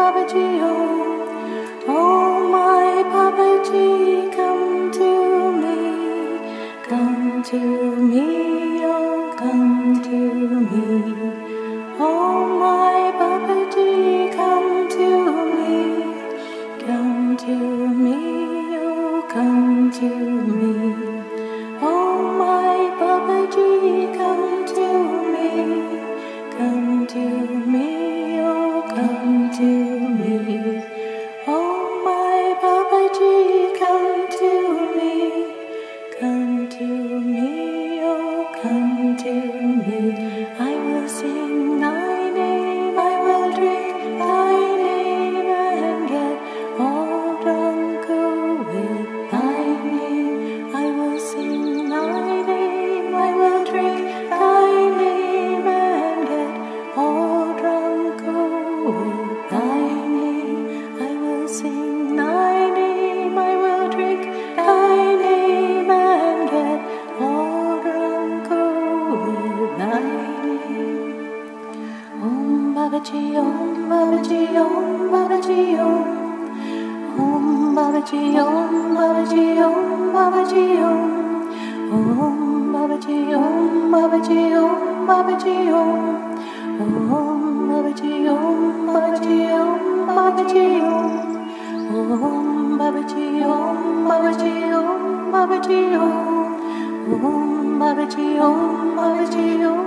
Babaji, oh my Babaji, to me. Babaji Om Babaji Om Babaji Om oh, Om Babaji Om Babaji Om Babaji Om oh, Om Babaji Om Babaji Om Babaji Om oh, Om Babaji Om Babaji Om Babaji Om Om Babaji Om Babaji Om